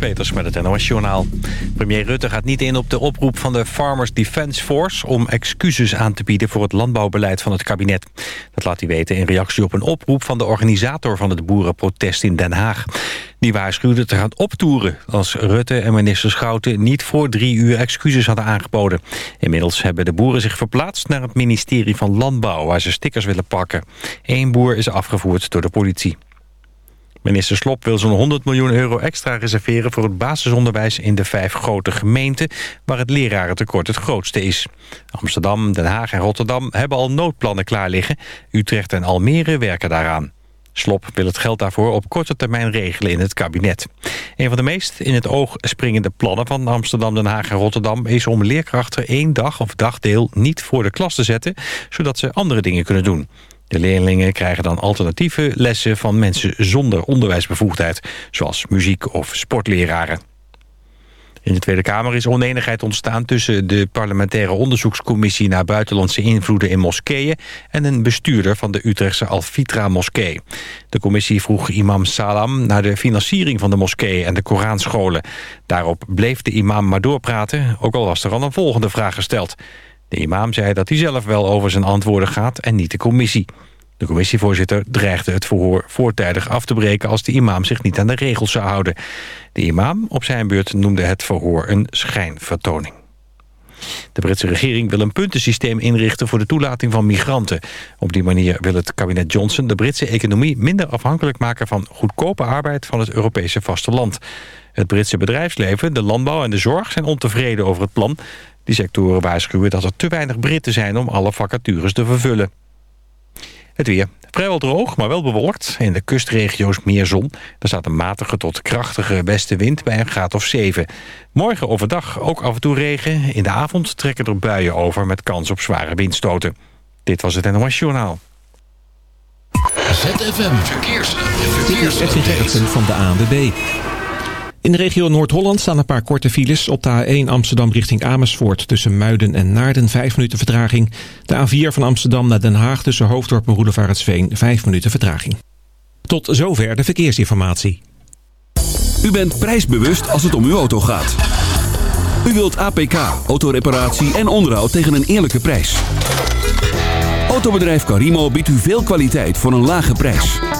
Peters met het NOS Journaal. Premier Rutte gaat niet in op de oproep van de Farmers Defence Force... om excuses aan te bieden voor het landbouwbeleid van het kabinet. Dat laat hij weten in reactie op een oproep van de organisator... van het boerenprotest in Den Haag. Die waarschuwde te gaan optoeren als Rutte en minister Schouten... niet voor drie uur excuses hadden aangeboden. Inmiddels hebben de boeren zich verplaatst naar het ministerie van Landbouw... waar ze stickers willen pakken. Eén boer is afgevoerd door de politie. Minister Slop wil zo'n 100 miljoen euro extra reserveren... voor het basisonderwijs in de vijf grote gemeenten... waar het lerarentekort het grootste is. Amsterdam, Den Haag en Rotterdam hebben al noodplannen klaar liggen. Utrecht en Almere werken daaraan. Slop wil het geld daarvoor op korte termijn regelen in het kabinet. Een van de meest in het oog springende plannen van Amsterdam, Den Haag en Rotterdam... is om leerkrachten één dag of dagdeel niet voor de klas te zetten... zodat ze andere dingen kunnen doen. De leerlingen krijgen dan alternatieve lessen van mensen zonder onderwijsbevoegdheid, zoals muziek- of sportleraren. In de Tweede Kamer is oneenigheid ontstaan tussen de parlementaire onderzoekscommissie naar buitenlandse invloeden in moskeeën en een bestuurder van de Utrechtse Al-Fitra moskee. De commissie vroeg imam Salam naar de financiering van de moskeeën en de Koranscholen. Daarop bleef de imam maar doorpraten, ook al was er al een volgende vraag gesteld. De imam zei dat hij zelf wel over zijn antwoorden gaat en niet de commissie. De commissievoorzitter dreigde het verhoor voortijdig af te breken... als de imam zich niet aan de regels zou houden. De imam op zijn beurt noemde het verhoor een schijnvertoning. De Britse regering wil een puntensysteem inrichten voor de toelating van migranten. Op die manier wil het kabinet Johnson de Britse economie minder afhankelijk maken van goedkope arbeid van het Europese vasteland. Het Britse bedrijfsleven, de landbouw en de zorg zijn ontevreden over het plan. Die sectoren waarschuwen dat er te weinig Britten zijn om alle vacatures te vervullen. Het weer. Vrijwel droog, maar wel bewolkt. In de kustregio's meer zon. Er staat een matige tot krachtige westenwind bij een graad of 7. Morgen overdag ook af en toe regen. In de avond trekken er buien over met kans op zware windstoten. Dit was het NOS Journaal. ZFM Verkeers. Dit is Edwin van de ANWB. In de regio Noord-Holland staan een paar korte files. Op de A1 Amsterdam richting Amersfoort tussen Muiden en Naarden 5 minuten vertraging. De A4 van Amsterdam naar Den Haag tussen Hoofddorp en Roelevaretsveen 5 minuten vertraging. Tot zover de verkeersinformatie. U bent prijsbewust als het om uw auto gaat. U wilt APK, autoreparatie en onderhoud tegen een eerlijke prijs. Autobedrijf Carimo biedt u veel kwaliteit voor een lage prijs.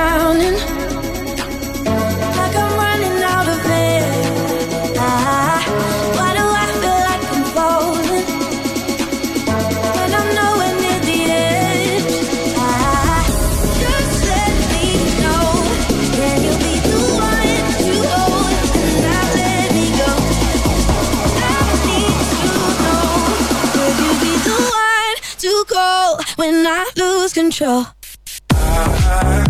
drowning. Like I'm running out of air. Ah, why do I feel like I'm falling? When I'm nowhere near the edge. Ah, just let me know. Can you be the one to hold and not let me go? I need to know. You be the one to call when I lose control? I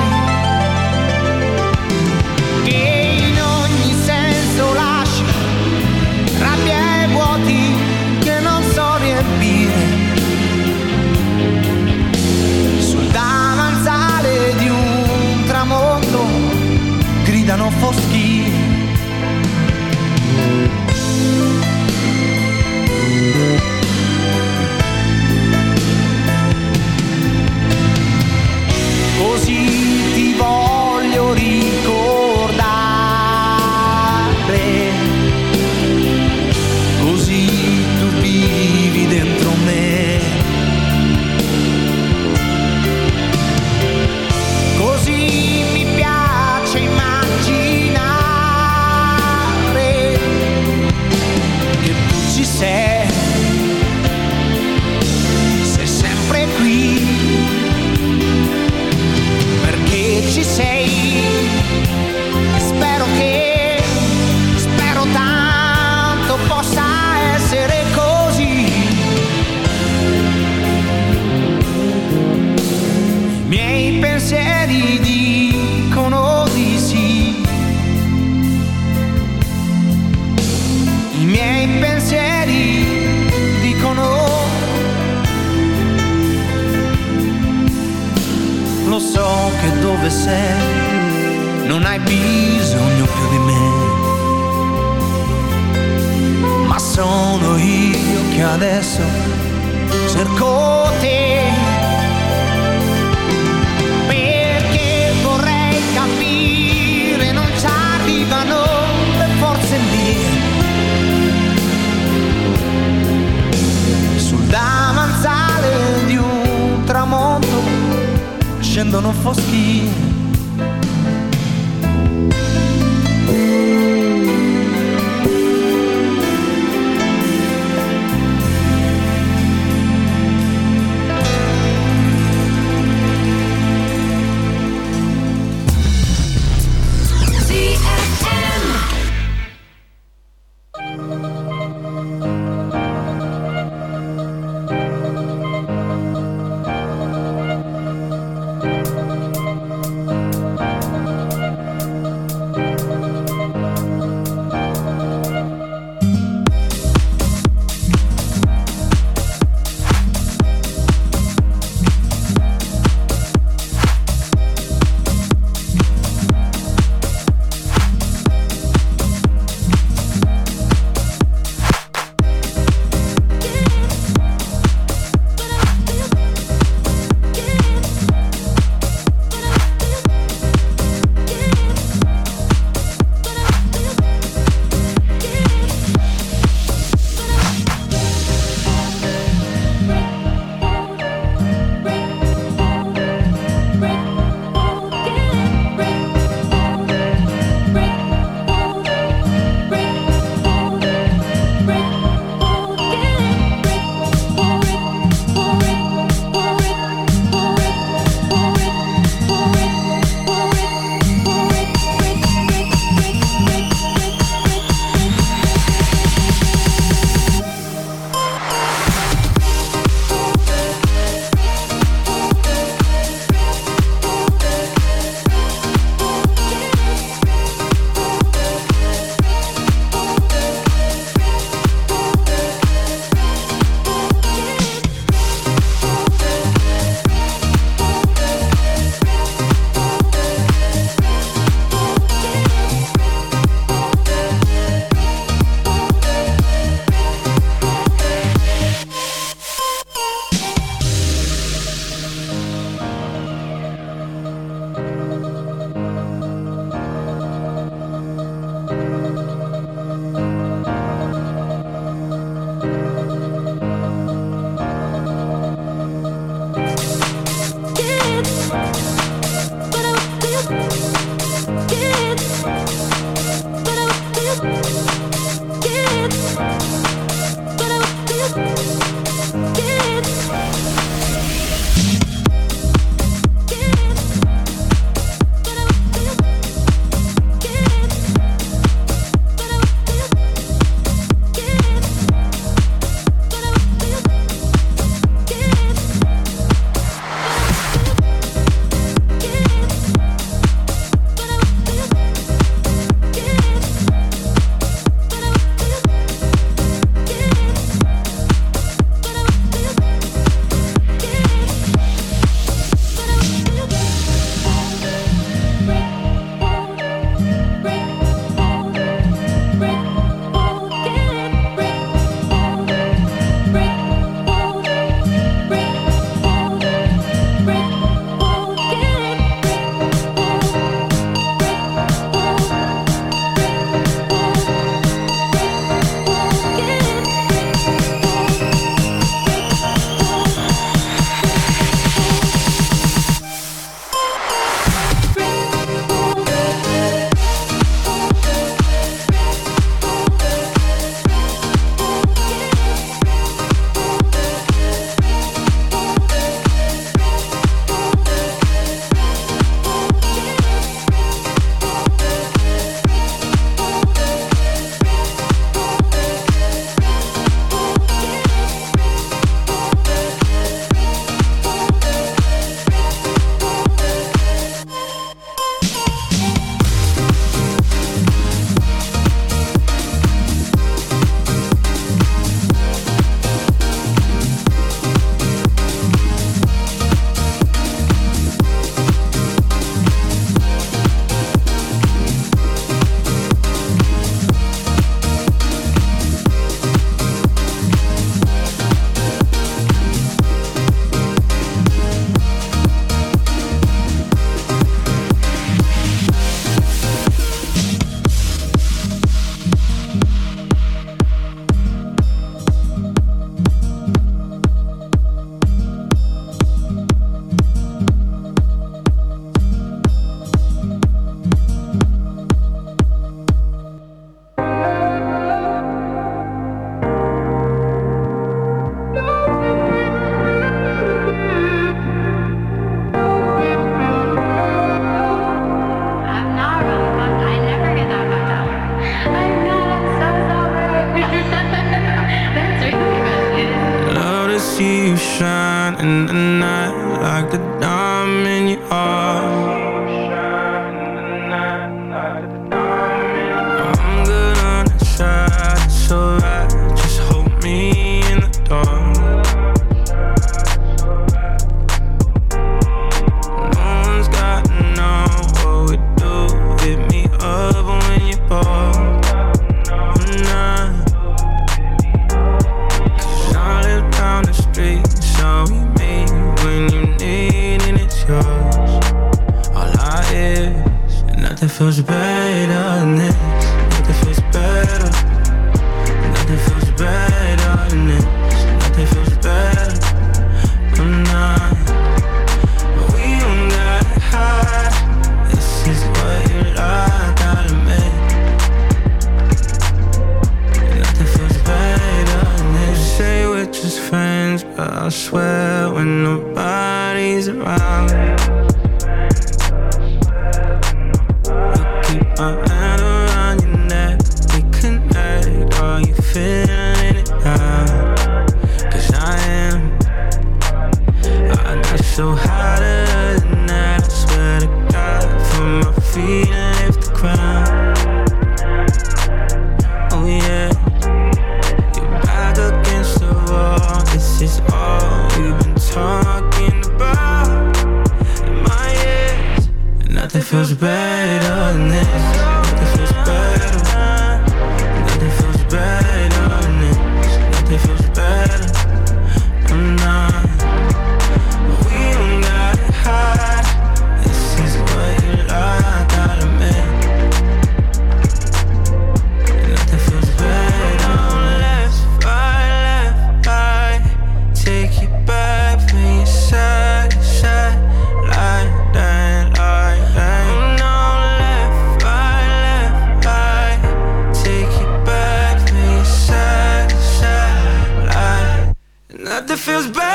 feels bad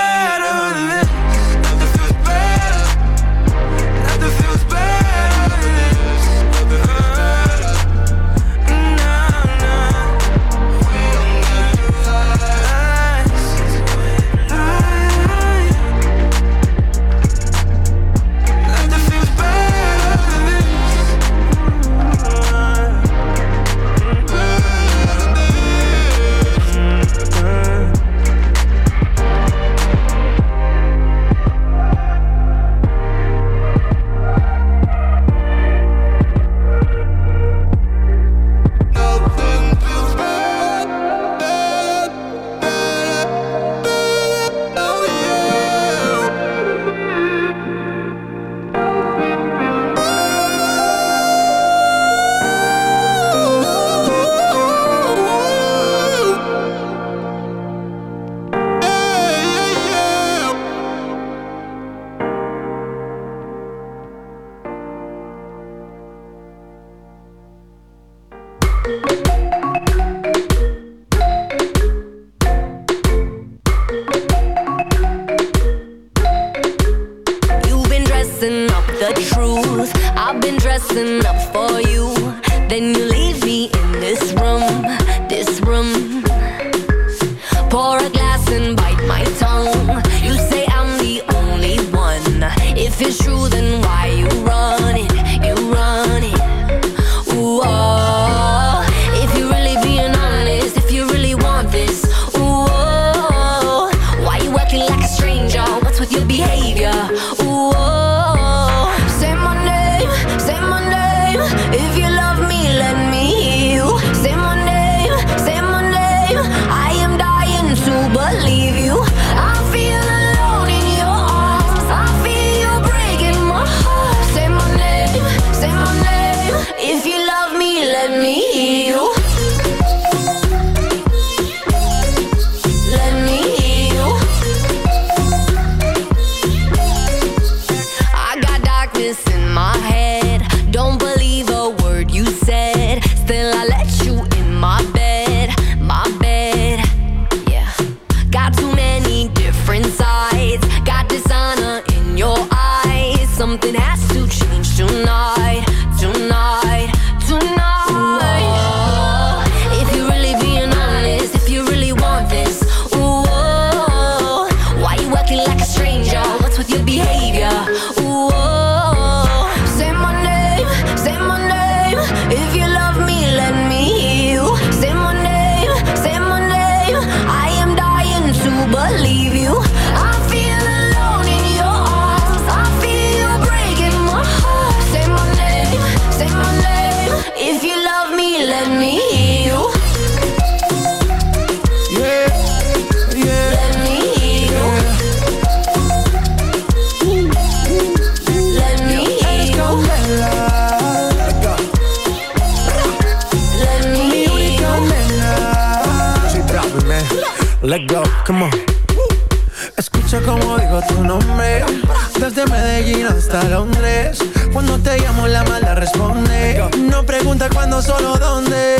te llamo la mala responde. No pregunta cuándo, solo dónde.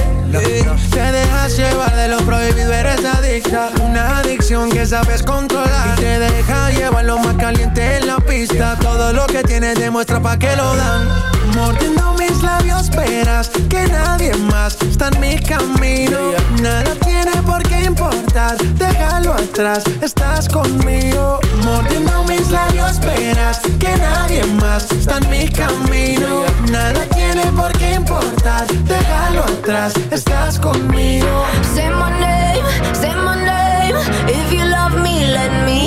Te dejas llevar de lo prohibido, eres adicta. Una que sabes controlar. Y te deja llevar lo más caliente en la pista. Todo lo que tienes demuestra pa' que lo dan. Mordiendo mis labios esperas que nadie más está en mi camino. Nada tiene por qué importar, déjalo atrás, estás conmigo. Mordiendo mis labios esperas que nadie más está en mi camino. Nada tiene por qué importar, déjalo atrás, estás conmigo. Say my name, say my name. If you love me, let me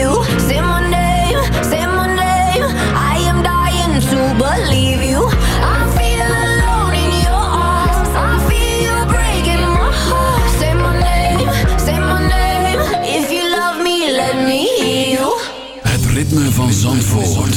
you. Say my name, say my name. I am dying to believe you. I feel alone in your arms. I feel breaking my heart. Say my name, say my name. If you love me, let me you. Het ritme van Zandvoort.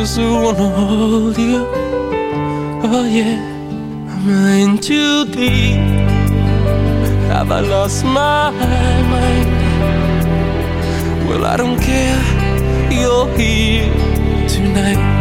cause I wanna hold you Oh yeah I'm in too deep? Have I lost my mind? Well I don't care You're here tonight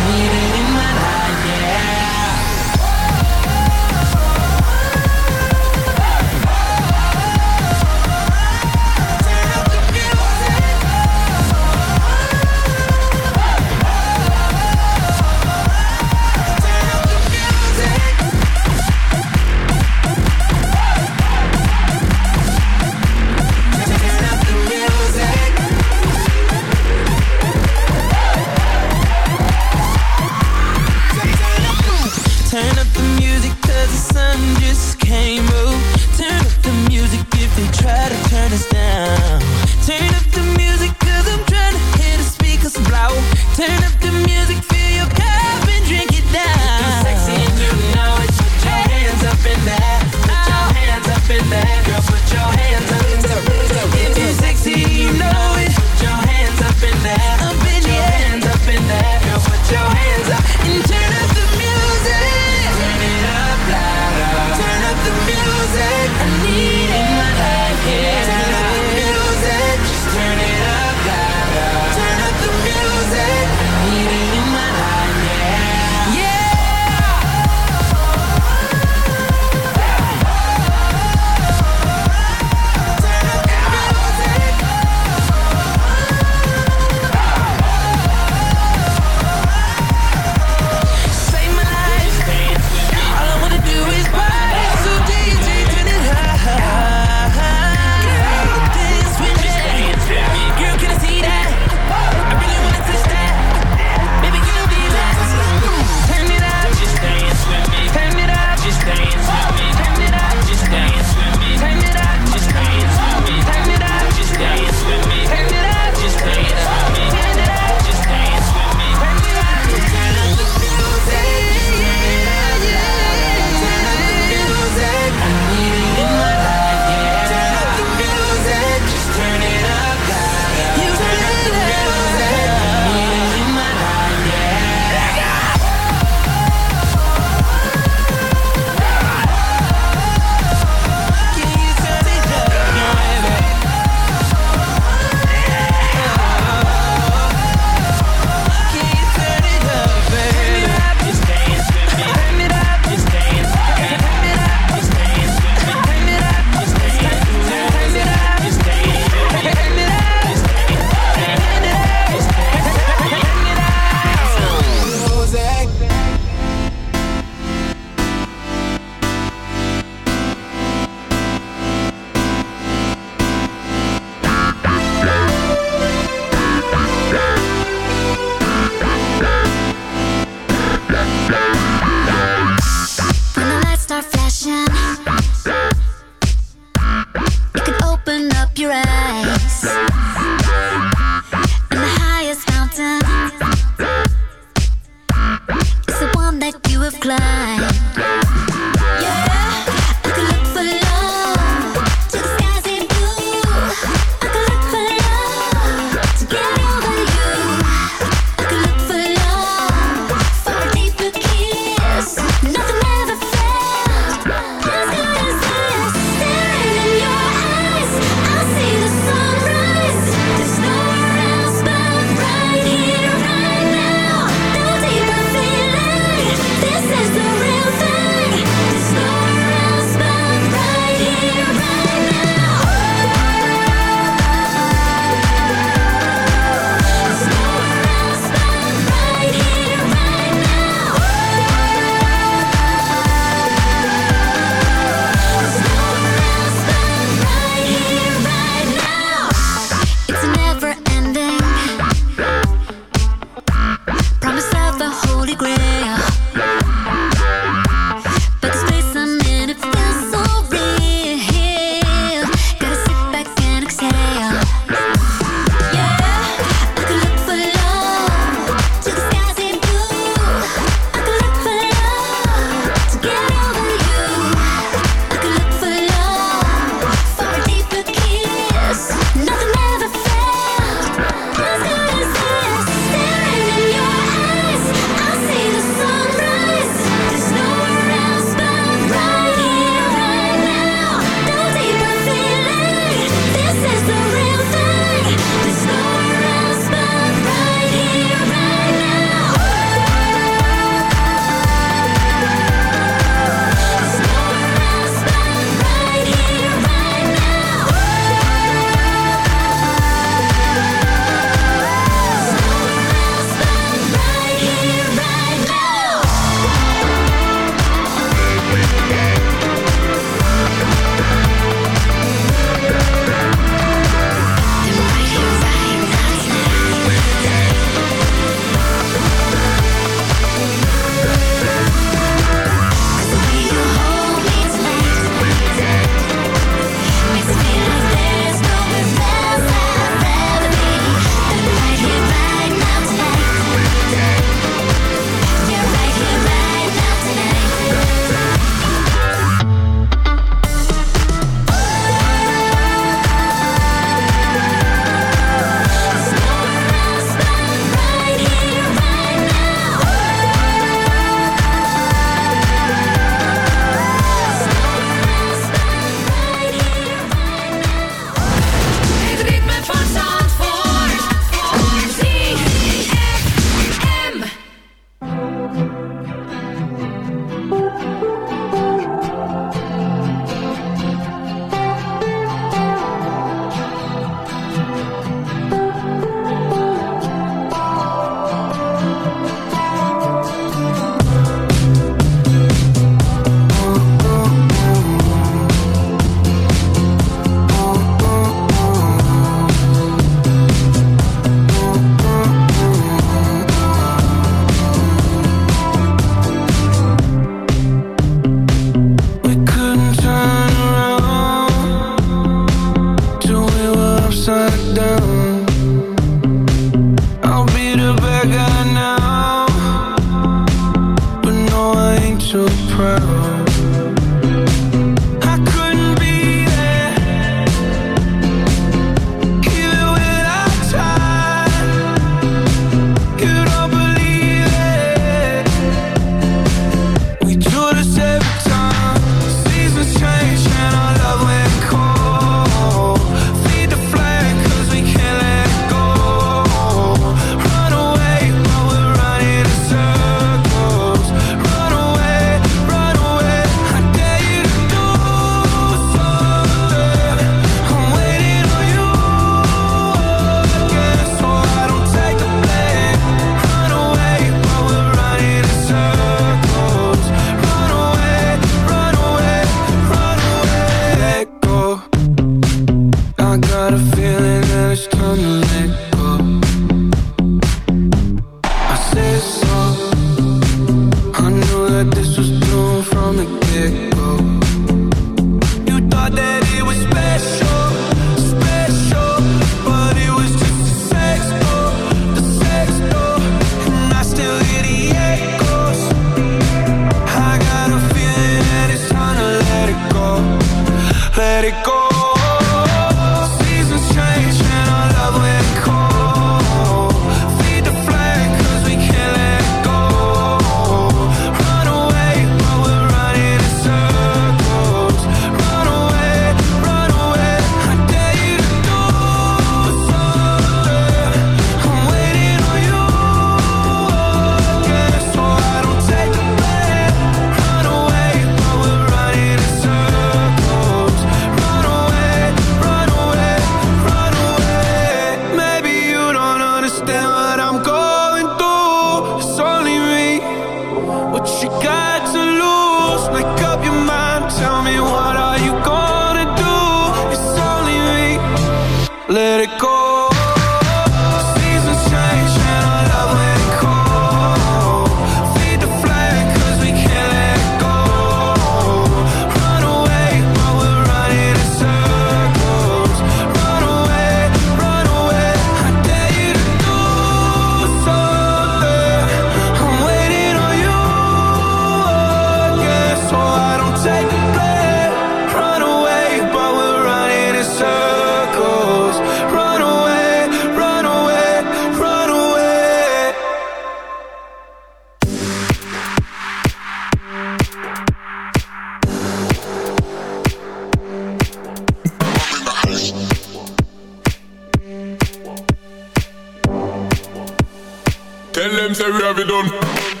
down.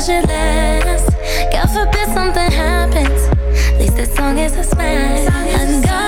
should. God forbid something happens. At least as long as I smash. I got